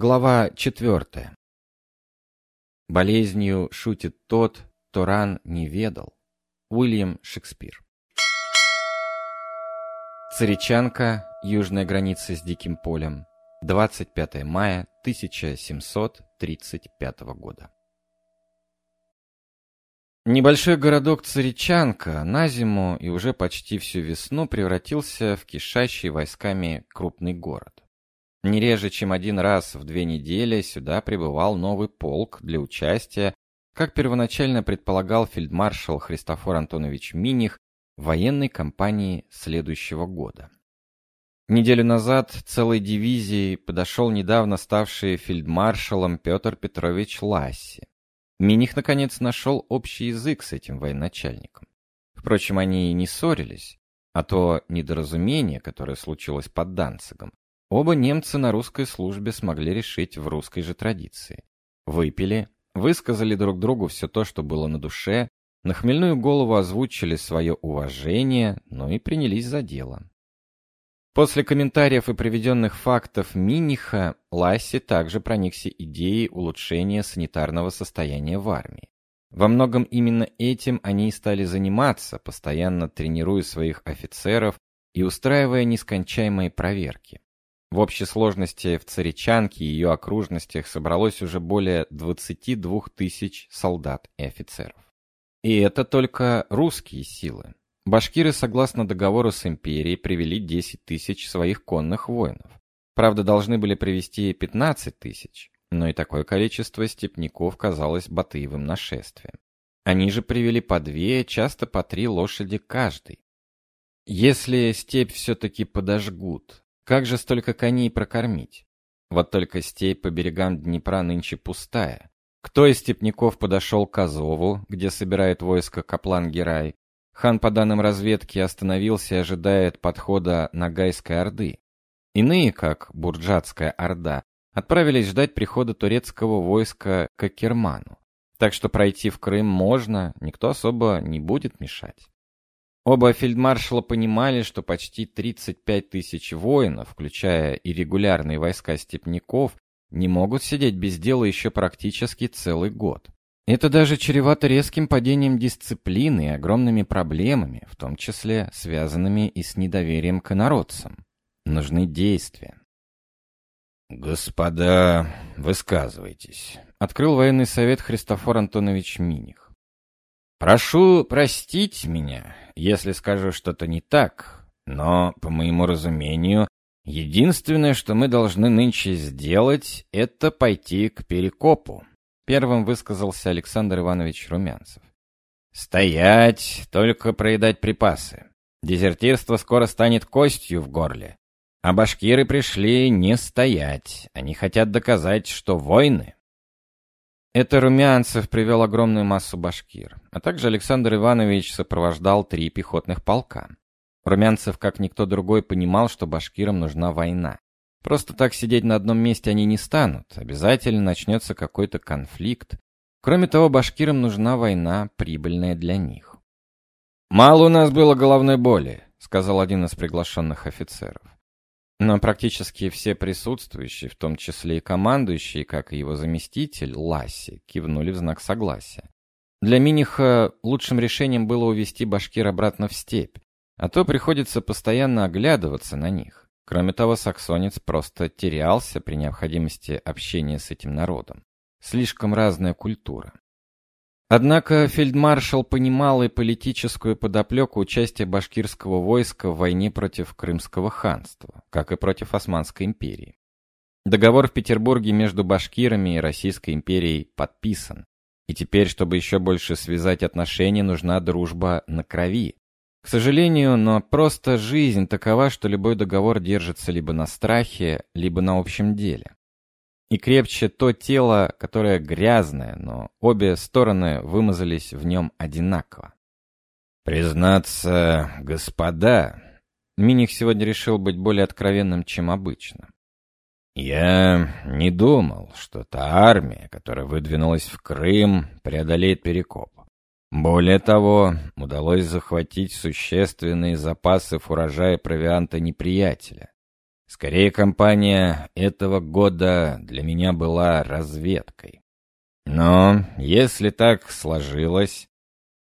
Глава четвертая. Болезнью шутит тот, кто ран не ведал. Уильям Шекспир. Царичанка, южная граница с Диким полем. 25 мая 1735 года. Небольшой городок Царичанка на зиму и уже почти всю весну превратился в кишащий войсками крупный город. Не реже, чем один раз в две недели сюда прибывал новый полк для участия, как первоначально предполагал фельдмаршал Христофор Антонович Миних, в военной кампании следующего года. Неделю назад целой дивизией подошел недавно ставший фельдмаршалом Петр Петрович Ласси. Миних, наконец, нашел общий язык с этим военачальником. Впрочем, они и не ссорились, а то недоразумение, которое случилось под Данцигом, Оба немца на русской службе смогли решить в русской же традиции. Выпили, высказали друг другу все то, что было на душе, на хмельную голову озвучили свое уважение, но и принялись за дело. После комментариев и приведенных фактов Миниха, Ласси также проникся идеей улучшения санитарного состояния в армии. Во многом именно этим они и стали заниматься, постоянно тренируя своих офицеров и устраивая нескончаемые проверки. В общей сложности в Царичанке и ее окружностях собралось уже более 22 тысяч солдат и офицеров. И это только русские силы. Башкиры, согласно договору с империей, привели 10 тысяч своих конных воинов. Правда, должны были привести 15 тысяч, но и такое количество степняков казалось Батыевым нашествием. Они же привели по две, часто по три лошади каждый. Если степь все-таки подожгут, как же столько коней прокормить? Вот только степь по берегам Днепра нынче пустая. Кто из степняков подошел к Азову, где собирает войско Каплан-Герай? Хан, по данным разведки, остановился и ожидает подхода Нагайской Орды. Иные, как Бурджатская Орда, отправились ждать прихода турецкого войска к Акерману. Так что пройти в Крым можно, никто особо не будет мешать. Оба фельдмаршала понимали, что почти 35 тысяч воинов, включая и регулярные войска степняков, не могут сидеть без дела еще практически целый год. Это даже чревато резким падением дисциплины и огромными проблемами, в том числе связанными и с недоверием к инородцам. Нужны действия. «Господа, высказывайтесь», — открыл военный совет Христофор Антонович Миних. Прошу простить меня, если скажу что-то не так, но, по моему разумению, единственное, что мы должны нынче сделать, это пойти к Перекопу. Первым высказался Александр Иванович Румянцев. Стоять, только проедать припасы. Дезертирство скоро станет костью в горле. А башкиры пришли не стоять. Они хотят доказать, что войны это Румянцев привел огромную массу башкир, а также Александр Иванович сопровождал три пехотных полка. Румянцев, как никто другой, понимал, что башкирам нужна война. Просто так сидеть на одном месте они не станут, обязательно начнется какой-то конфликт. Кроме того, башкирам нужна война, прибыльная для них. «Мало у нас было головной боли», — сказал один из приглашенных офицеров. Но практически все присутствующие, в том числе и командующий, как и его заместитель, Ласси, кивнули в знак согласия. Для Миниха лучшим решением было увести башкир обратно в степь, а то приходится постоянно оглядываться на них. Кроме того, саксонец просто терялся при необходимости общения с этим народом. Слишком разная культура. Однако фельдмаршал понимал и политическую подоплеку участия башкирского войска в войне против Крымского ханства, как и против Османской империи. Договор в Петербурге между башкирами и Российской империей подписан, и теперь, чтобы еще больше связать отношения, нужна дружба на крови. К сожалению, но просто жизнь такова, что любой договор держится либо на страхе, либо на общем деле и крепче то тело, которое грязное, но обе стороны вымазались в нем одинаково. «Признаться, господа...» Миних сегодня решил быть более откровенным, чем обычно. «Я не думал, что та армия, которая выдвинулась в Крым, преодолеет Перекоп. Более того, удалось захватить существенные запасы урожая провианта неприятеля. Скорее, кампания этого года для меня была разведкой. Но если так сложилось...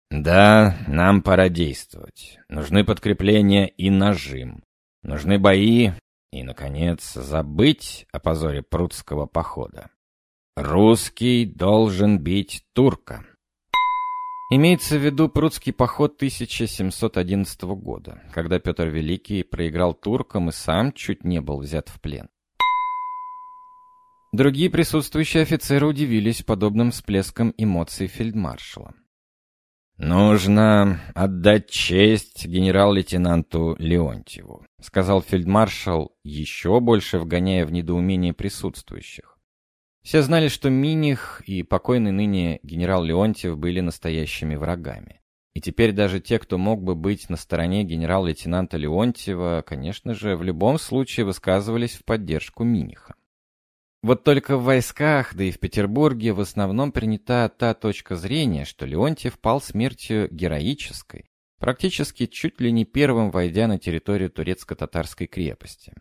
Да, нам пора действовать. Нужны подкрепления и нажим. Нужны бои и, наконец, забыть о позоре прудского похода. Русский должен бить турка. Имеется в виду прудский поход 1711 года, когда Петр Великий проиграл туркам и сам чуть не был взят в плен. Другие присутствующие офицеры удивились подобным всплеском эмоций фельдмаршала. «Нужно отдать честь генерал-лейтенанту Леонтьеву», сказал фельдмаршал, еще больше вгоняя в недоумение присутствующих. Все знали, что Миних и покойный ныне генерал Леонтьев были настоящими врагами. И теперь даже те, кто мог бы быть на стороне генерал-лейтенанта Леонтьева, конечно же, в любом случае высказывались в поддержку Миниха. Вот только в войсках, да и в Петербурге в основном принята та точка зрения, что Леонтьев пал смертью героической, практически чуть ли не первым войдя на территорию турецко-татарской крепости.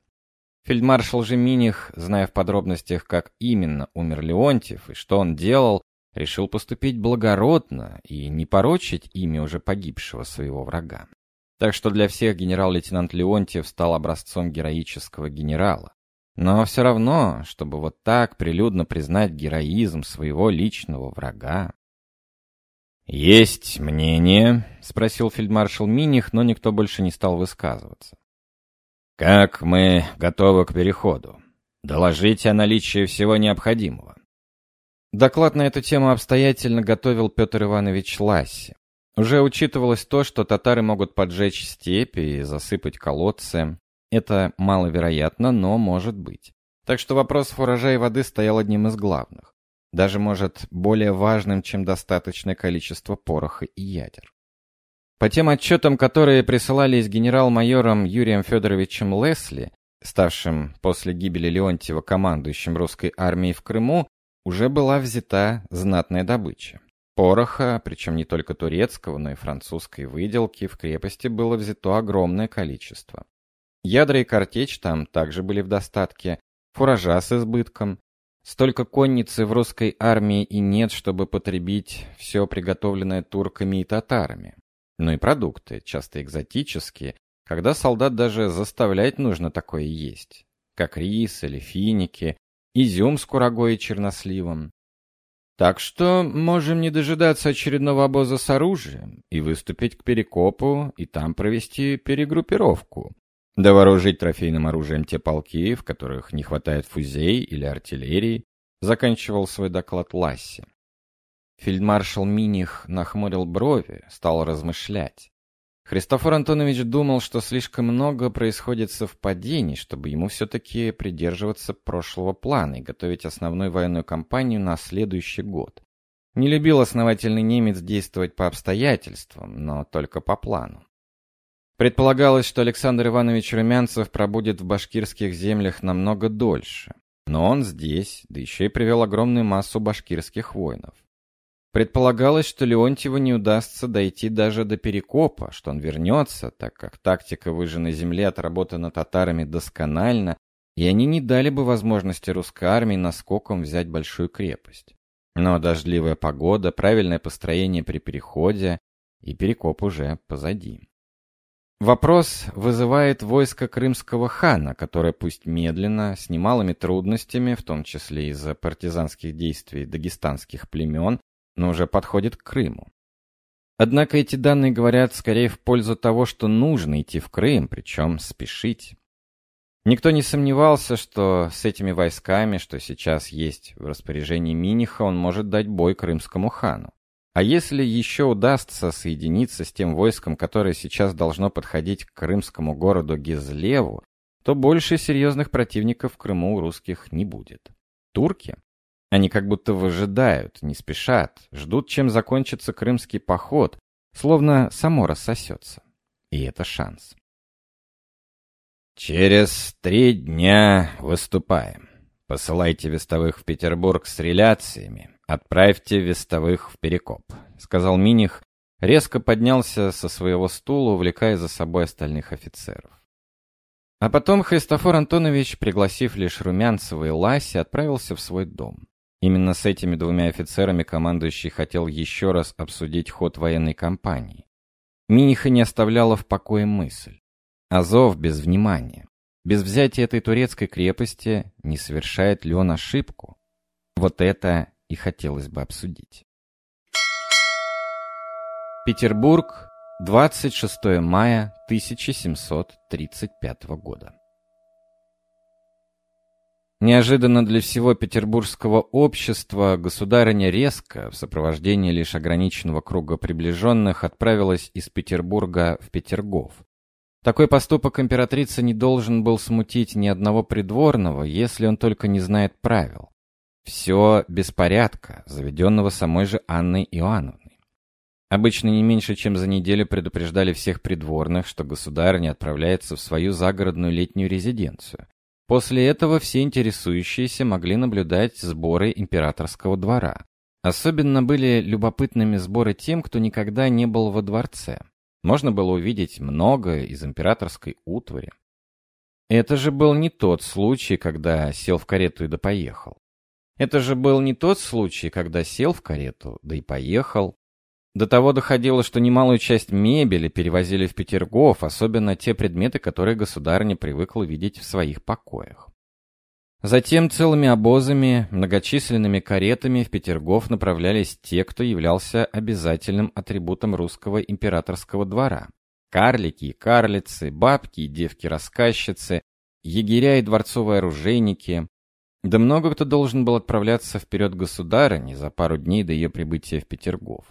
Фельдмаршал же Миних, зная в подробностях, как именно умер Леонтьев и что он делал, решил поступить благородно и не порочить имя уже погибшего своего врага. Так что для всех генерал-лейтенант Леонтьев стал образцом героического генерала. Но все равно, чтобы вот так прилюдно признать героизм своего личного врага. «Есть мнение?» — спросил фельдмаршал Миних, но никто больше не стал высказываться. «Как мы готовы к переходу? Доложите о наличии всего необходимого». Доклад на эту тему обстоятельно готовил Петр Иванович Ласси. Уже учитывалось то, что татары могут поджечь степи и засыпать колодцы. Это маловероятно, но может быть. Так что вопрос урожая воды стоял одним из главных. Даже, может, более важным, чем достаточное количество пороха и ядер. По тем отчетам, которые присылались генерал-майором Юрием Федоровичем Лесли, ставшим после гибели Леонтьева командующим русской армией в Крыму, уже была взята знатная добыча. Пороха, причем не только турецкого, но и французской выделки, в крепости было взято огромное количество. Ядра и картечь там также были в достатке, фуража с избытком. Столько конницы в русской армии и нет, чтобы потребить все приготовленное турками и татарами но и продукты, часто экзотические, когда солдат даже заставлять нужно такое есть, как рис или финики, изюм с курагой и черносливом. Так что можем не дожидаться очередного обоза с оружием и выступить к Перекопу и там провести перегруппировку. Да трофейным оружием те полки, в которых не хватает фузей или артиллерии, заканчивал свой доклад Ласси. Фельдмаршал Миних нахмурил брови, стал размышлять. Христофор Антонович думал, что слишком много происходит совпадений, чтобы ему все-таки придерживаться прошлого плана и готовить основную военную кампанию на следующий год. Не любил основательный немец действовать по обстоятельствам, но только по плану. Предполагалось, что Александр Иванович Румянцев пробудет в башкирских землях намного дольше. Но он здесь, да еще и привел огромную массу башкирских воинов. Предполагалось, что Леонтьеву не удастся дойти даже до Перекопа, что он вернется, так как тактика выжженной земли отработана татарами досконально, и они не дали бы возможности русской армии наскоком взять большую крепость. Но дождливая погода, правильное построение при переходе, и Перекоп уже позади. Вопрос вызывает войско крымского хана, которое пусть медленно, с немалыми трудностями, в том числе из-за партизанских действий дагестанских племен, но уже подходит к Крыму. Однако эти данные говорят скорее в пользу того, что нужно идти в Крым, причем спешить. Никто не сомневался, что с этими войсками, что сейчас есть в распоряжении Миниха, он может дать бой крымскому хану. А если еще удастся соединиться с тем войском, которое сейчас должно подходить к крымскому городу Гизлеву, то больше серьезных противников в Крыму у русских не будет. Турки? Они как будто выжидают, не спешат, ждут, чем закончится крымский поход, словно само рассосется. И это шанс. «Через три дня выступаем. Посылайте вестовых в Петербург с реляциями. Отправьте вестовых в Перекоп», — сказал Миних, резко поднялся со своего стула, увлекая за собой остальных офицеров. А потом Христофор Антонович, пригласив лишь Румянцева и Ласи, отправился в свой дом. Именно с этими двумя офицерами командующий хотел еще раз обсудить ход военной кампании. Миниха не оставляла в покое мысль. Азов без внимания. Без взятия этой турецкой крепости не совершает ли он ошибку? Вот это и хотелось бы обсудить. Петербург, 26 мая 1735 года. Неожиданно для всего петербургского общества государыня резко, в сопровождении лишь ограниченного круга приближенных, отправилась из Петербурга в Петергоф. Такой поступок императрицы не должен был смутить ни одного придворного, если он только не знает правил. Все беспорядка, заведенного самой же Анной Иоанновной. Обычно не меньше, чем за неделю предупреждали всех придворных, что государыня отправляется в свою загородную летнюю резиденцию. После этого все интересующиеся могли наблюдать сборы императорского двора. Особенно были любопытными сборы тем, кто никогда не был во дворце. Можно было увидеть многое из императорской утвари. Это же был не тот случай, когда сел в карету и да поехал. Это же был не тот случай, когда сел в карету, да и поехал. До того доходило, что немалую часть мебели перевозили в Петергоф, особенно те предметы, которые государыня привыкла видеть в своих покоях. Затем целыми обозами, многочисленными каретами в Петергоф направлялись те, кто являлся обязательным атрибутом русского императорского двора. Карлики и карлицы, бабки и девки-рассказчицы, егеря и дворцовые оружейники, да много кто должен был отправляться вперед государыни за пару дней до ее прибытия в Петергоф.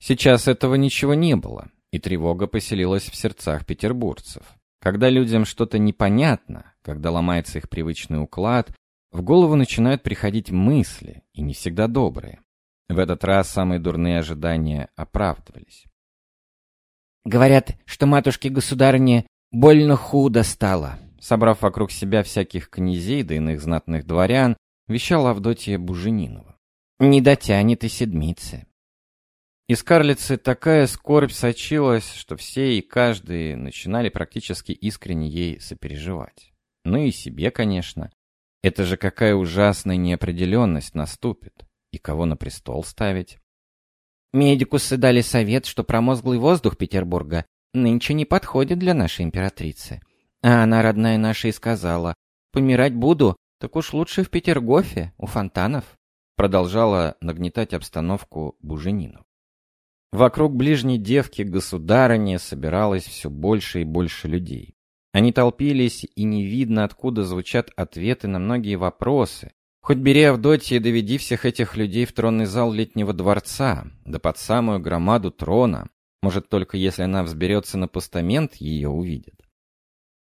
Сейчас этого ничего не было, и тревога поселилась в сердцах петербуржцев. Когда людям что-то непонятно, когда ломается их привычный уклад, в голову начинают приходить мысли, и не всегда добрые. В этот раз самые дурные ожидания оправдывались. «Говорят, что матушке-государыне больно худо стало», собрав вокруг себя всяких князей да иных знатных дворян, вещала Авдотья Буженинова. «Не дотянет и седмицы». Из карлицы такая скорбь сочилась, что все и каждый начинали практически искренне ей сопереживать. Ну и себе, конечно. Это же какая ужасная неопределенность наступит. И кого на престол ставить? Медикусы дали совет, что промозглый воздух Петербурга нынче не подходит для нашей императрицы. А она, родная наша, и сказала, «Помирать буду, так уж лучше в Петергофе, у фонтанов», продолжала нагнетать обстановку Буженинов. Вокруг ближней девки государыни собиралось все больше и больше людей. Они толпились, и не видно, откуда звучат ответы на многие вопросы. Хоть бери Авдотья и доведи всех этих людей в тронный зал летнего дворца, да под самую громаду трона. Может, только если она взберется на постамент, ее увидят.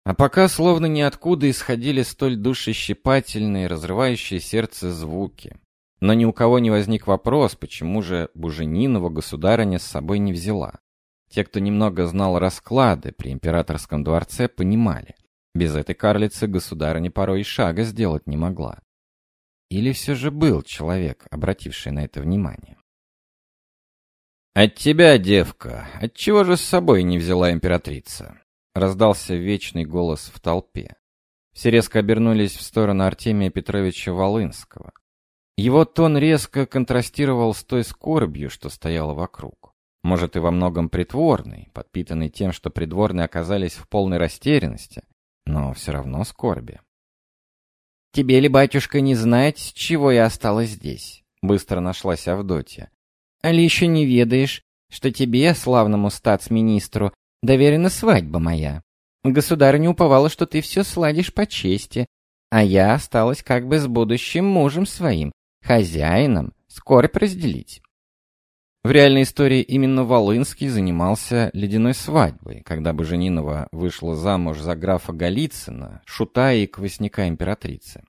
А пока словно ниоткуда исходили столь душещипательные, разрывающие сердце звуки. Но ни у кого не возник вопрос, почему же Буженинова государыня с собой не взяла. Те, кто немного знал расклады при императорском дворце, понимали, без этой карлицы государыня порой и шага сделать не могла. Или все же был человек, обративший на это внимание? «От тебя, девка, отчего же с собой не взяла императрица?» Раздался вечный голос в толпе. Все резко обернулись в сторону Артемия Петровича Волынского. Его тон резко контрастировал с той скорбью, что стояла вокруг. Может, и во многом притворный, подпитанный тем, что придворные оказались в полной растерянности, но все равно скорби. «Тебе ли, батюшка, не знать, с чего я осталась здесь?» Быстро нашлась Авдотья. «Али еще не ведаешь, что тебе, славному статс-министру, доверена свадьба моя. Государыня уповала, что ты все сладишь по чести, а я осталась как бы с будущим мужем своим, хозяином, скорбь разделить. В реальной истории именно Волынский занимался ледяной свадьбой, когда Боженинова вышла замуж за графа Голицына, шута и квасника императрицы.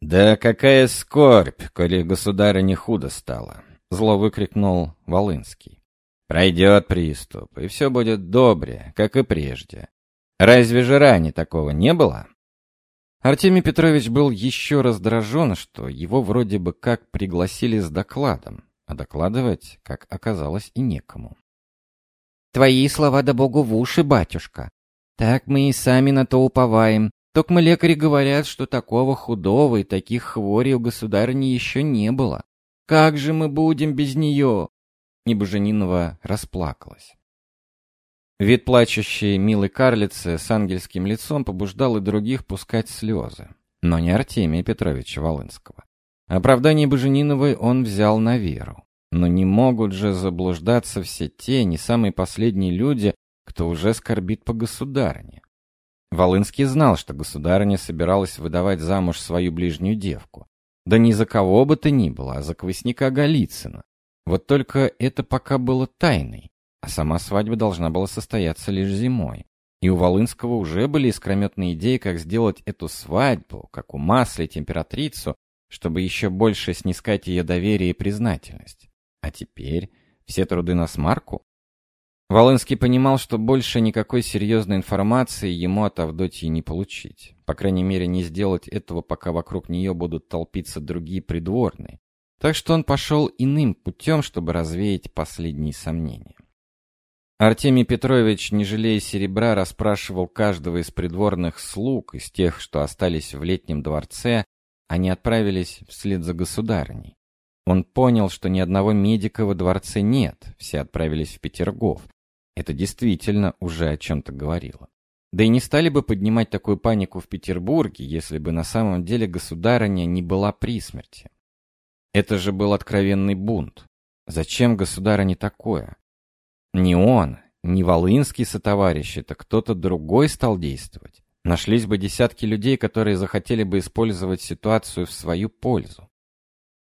«Да какая скорбь, коли государа не худо стало!» — зло выкрикнул Волынский. Пройдет приступ, и все будет добре, как и прежде. Разве же ранее такого не было? Артемий Петрович был еще раздражен, что его вроде бы как пригласили с докладом, а докладывать, как оказалось, и некому. Твои слова да богу в уши, батюшка. Так мы и сами на то уповаем. Только лекари говорят, что такого худого и таких хворей у государыни еще не было. Как же мы будем без нее?» И Боженинова расплакалась. Вид плачущей милой карлицы с ангельским лицом побуждал и других пускать слезы, но не Артемия Петровича Волынского. Оправдание Божениновой он взял на веру. Но не могут же заблуждаться все те, не самые последние люди, кто уже скорбит по государине. Волынский знал, что государыня собиралась выдавать замуж свою ближнюю девку. Да не за кого бы то ни было, а за квасника Голицына. Вот только это пока было тайной, а сама свадьба должна была состояться лишь зимой. И у Волынского уже были искрометные идеи, как сделать эту свадьбу, как умаслить императрицу, чтобы еще больше снискать ее доверие и признательность. А теперь все труды на смарку? Волынский понимал, что больше никакой серьезной информации ему от Авдотьи не получить. По крайней мере, не сделать этого, пока вокруг нее будут толпиться другие придворные. Так что он пошел иным путем, чтобы развеять последние сомнения. Артемий Петрович, не жалея серебра, расспрашивал каждого из придворных слуг, из тех, что остались в летнем дворце, они отправились вслед за государыней. Он понял, что ни одного медика во дворце нет, все отправились в Петергоф, это действительно уже о чем-то говорило. Да и не стали бы поднимать такую панику в Петербурге, если бы на самом деле государыня не была при смерти. Это же был откровенный бунт. Зачем государыне такое? Не он, не Волынский сотоварищ, это кто-то другой стал действовать. Нашлись бы десятки людей, которые захотели бы использовать ситуацию в свою пользу.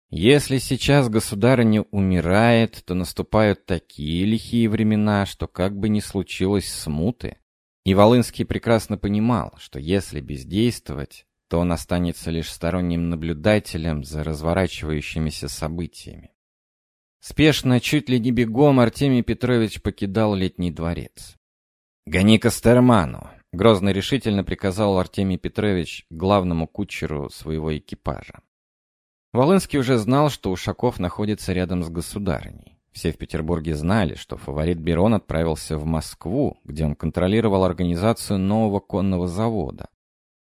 Если сейчас государыня умирает, то наступают такие лихие времена, что как бы ни случилось смуты. И Волынский прекрасно понимал, что если бездействовать, то он останется лишь сторонним наблюдателем за разворачивающимися событиями. Спешно, чуть ли не бегом, Артемий Петрович покидал летний дворец. «Гони к Астерману!» — грозно решительно приказал Артемий Петрович главному кучеру своего экипажа. Волынский уже знал, что Ушаков находится рядом с государыней. Все в Петербурге знали, что фаворит Берон отправился в Москву, где он контролировал организацию нового конного завода.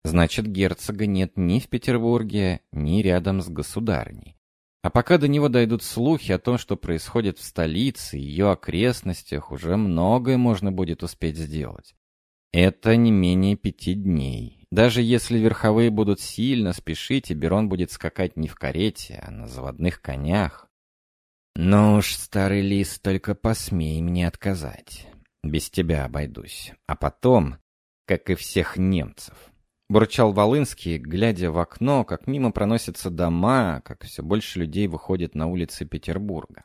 Значит, герцога нет ни в Петербурге, ни рядом с государыней. А пока до него дойдут слухи о том, что происходит в столице и ее окрестностях, уже многое можно будет успеть сделать. Это не менее пяти дней. Даже если верховые будут сильно спешить, и Берон будет скакать не в карете, а на заводных конях. Ну уж, старый лис, только посмей мне отказать. Без тебя обойдусь. А потом, как и всех немцев. Бурчал Волынский, глядя в окно, как мимо проносятся дома, как все больше людей выходит на улицы Петербурга.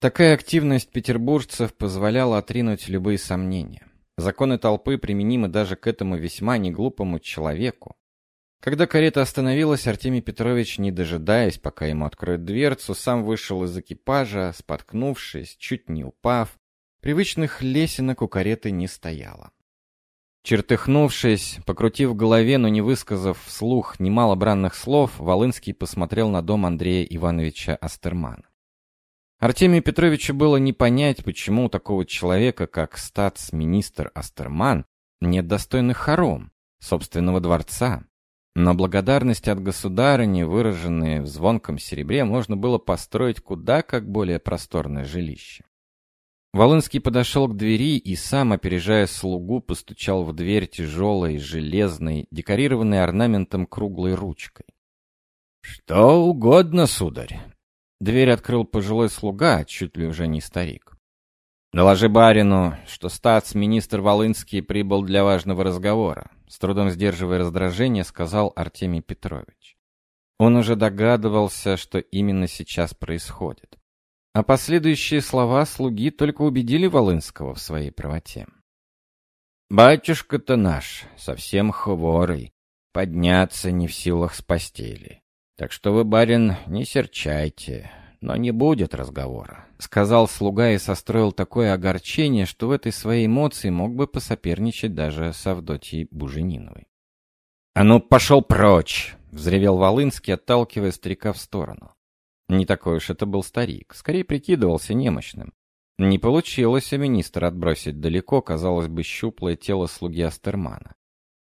Такая активность петербуржцев позволяла отринуть любые сомнения. Законы толпы применимы даже к этому весьма неглупому человеку. Когда карета остановилась, Артемий Петрович, не дожидаясь, пока ему откроют дверцу, сам вышел из экипажа, споткнувшись, чуть не упав. Привычных лесенок у кареты не стояло. Чертыхнувшись, покрутив голове, но не высказав вслух немало бранных слов, Волынский посмотрел на дом Андрея Ивановича Астермана. Артемию Петровичу было не понять, почему у такого человека, как статс-министр Астерман, нет достойных хором, собственного дворца. Но благодарность от государыни, выраженные в звонком серебре, можно было построить куда как более просторное жилище. Волынский подошел к двери и сам, опережая слугу, постучал в дверь тяжелой, железной, декорированной орнаментом круглой ручкой. «Что угодно, сударь», Дверь открыл пожилой слуга, чуть ли уже не старик. «Доложи барину, что статс-министр Волынский прибыл для важного разговора», с трудом сдерживая раздражение, сказал Артемий Петрович. Он уже догадывался, что именно сейчас происходит. А последующие слова слуги только убедили Волынского в своей правоте. «Батюшка-то наш, совсем хворый, подняться не в силах с постели. Так что вы, барин, не серчайте, но не будет разговора», — сказал слуга и состроил такое огорчение, что в этой своей эмоции мог бы посоперничать даже с Авдотьей Бужениновой. «А ну, пошел прочь!» — взревел Волынский, отталкивая старика в сторону. Не такой уж это был старик, скорее прикидывался немощным. Не получилось у министра отбросить далеко, казалось бы, щуплое тело слуги Астермана.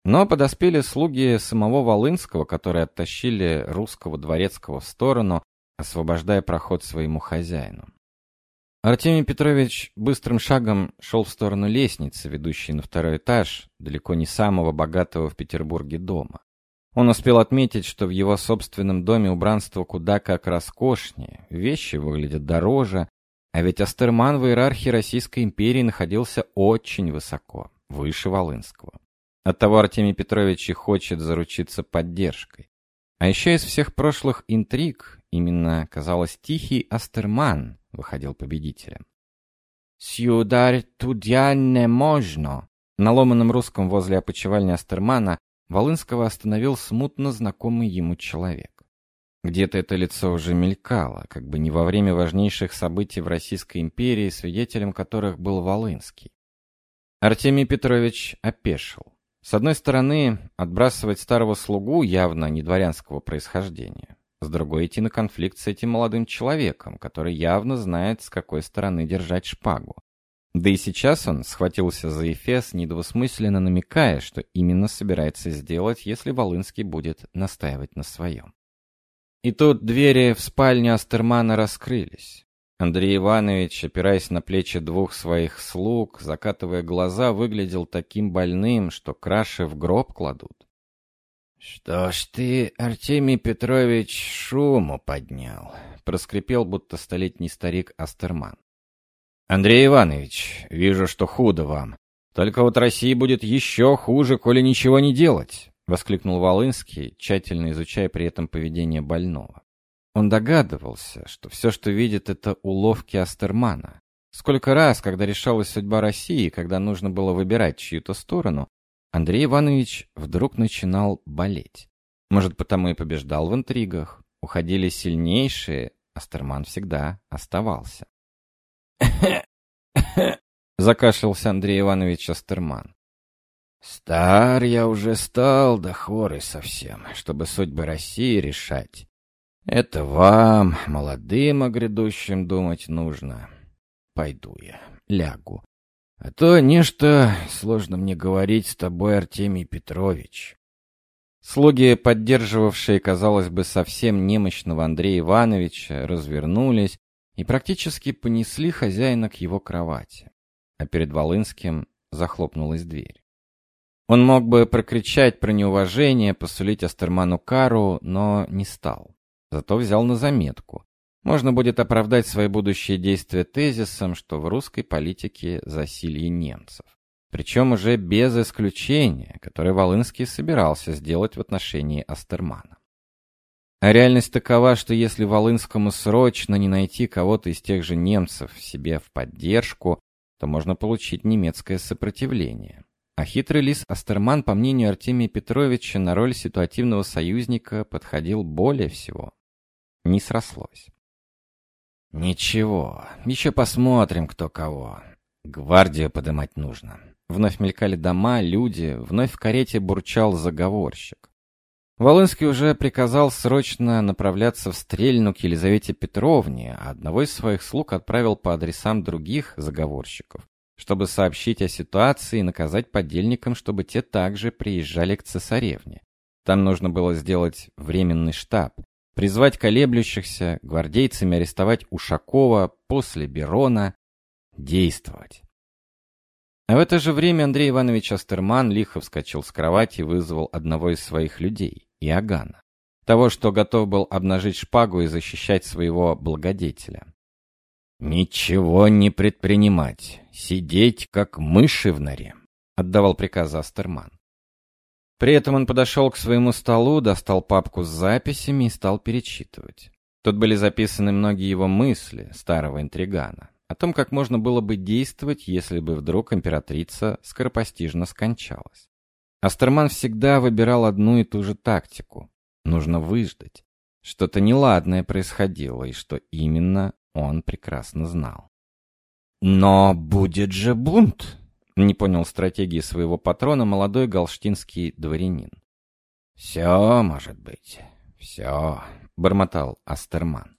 Но подоспели слуги самого Волынского, которые оттащили русского дворецкого в сторону, освобождая проход своему хозяину. Артемий Петрович быстрым шагом шел в сторону лестницы, ведущей на второй этаж, далеко не самого богатого в Петербурге дома. Он успел отметить, что в его собственном доме убранство куда как роскошнее, вещи выглядят дороже, а ведь Астерман в иерархии Российской империи находился очень высоко, выше Волынского. Оттого Артемий Петрович и хочет заручиться поддержкой. А еще из всех прошлых интриг именно, казалось, тихий Астерман выходил победителем. «Сюдарь, тудя не можно!» На ломаном русском возле опочивальни Астермана Волынского остановил смутно знакомый ему человек. Где-то это лицо уже мелькало, как бы не во время важнейших событий в Российской империи, свидетелем которых был Волынский. Артемий Петрович опешил. С одной стороны, отбрасывать старого слугу явно не дворянского происхождения. С другой, идти на конфликт с этим молодым человеком, который явно знает, с какой стороны держать шпагу. Да и сейчас он схватился за Эфес, недвусмысленно намекая, что именно собирается сделать, если Волынский будет настаивать на своем. И тут двери в спальню Астермана раскрылись. Андрей Иванович, опираясь на плечи двух своих слуг, закатывая глаза, выглядел таким больным, что краши в гроб кладут. «Что ж ты, Артемий Петрович, шуму поднял?» — проскрипел, будто столетний старик Астерман. «Андрей Иванович, вижу, что худо вам. Только вот России будет еще хуже, коли ничего не делать. — воскликнул Волынский, тщательно изучая при этом поведение больного. Он догадывался, что все, что видит, это уловки Астермана. Сколько раз, когда решалась судьба России, когда нужно было выбирать чью-то сторону, Андрей Иванович вдруг начинал болеть. Может, потому и побеждал в интригах. Уходили сильнейшие, Астерман всегда оставался. Закашлялся Андрей Иванович Астерман. Стар я уже стал, да хоры совсем, чтобы судьбы России решать. Это вам, молодым о грядущем, думать нужно. Пойду я, лягу. А то нечто сложно мне говорить с тобой, Артемий Петрович. Слуги, поддерживавшие, казалось бы, совсем немощного Андрея Ивановича, развернулись и практически понесли хозяина к его кровати. А перед Волынским захлопнулась дверь. Он мог бы прокричать про неуважение, посулить Астерману кару, но не стал. Зато взял на заметку. Можно будет оправдать свои будущие действия тезисом, что в русской политике засилье немцев. Причем уже без исключения, которое Волынский собирался сделать в отношении Астермана. А реальность такова, что если Волынскому срочно не найти кого-то из тех же немцев себе в поддержку, то можно получить немецкое сопротивление. А хитрый лис Астерман, по мнению Артемия Петровича, на роль ситуативного союзника подходил более всего. Не срослось. «Ничего, еще посмотрим, кто кого. Гвардию подымать нужно». Вновь мелькали дома, люди, вновь в карете бурчал заговорщик. Волынский уже приказал срочно направляться в Стрельну к Елизавете Петровне, а одного из своих слуг отправил по адресам других заговорщиков, чтобы сообщить о ситуации и наказать подельникам, чтобы те также приезжали к цесаревне. Там нужно было сделать временный штаб, призвать колеблющихся, гвардейцами арестовать Ушакова, после Берона, действовать. А в это же время Андрей Иванович Астерман лихо вскочил с кровати и вызвал одного из своих людей, Иоганна. Того, что готов был обнажить шпагу и защищать своего благодетеля. «Ничего не предпринимать, сидеть как мыши в норе», — отдавал приказ Астерман. При этом он подошел к своему столу, достал папку с записями и стал перечитывать. Тут были записаны многие его мысли, старого интригана, о том, как можно было бы действовать, если бы вдруг императрица скоропостижно скончалась. Астерман всегда выбирал одну и ту же тактику. Нужно выждать. Что-то неладное происходило, и что именно он прекрасно знал. «Но будет же бунт!» — не понял стратегии своего патрона молодой галштинский дворянин. «Все может быть, все», — бормотал Астерман.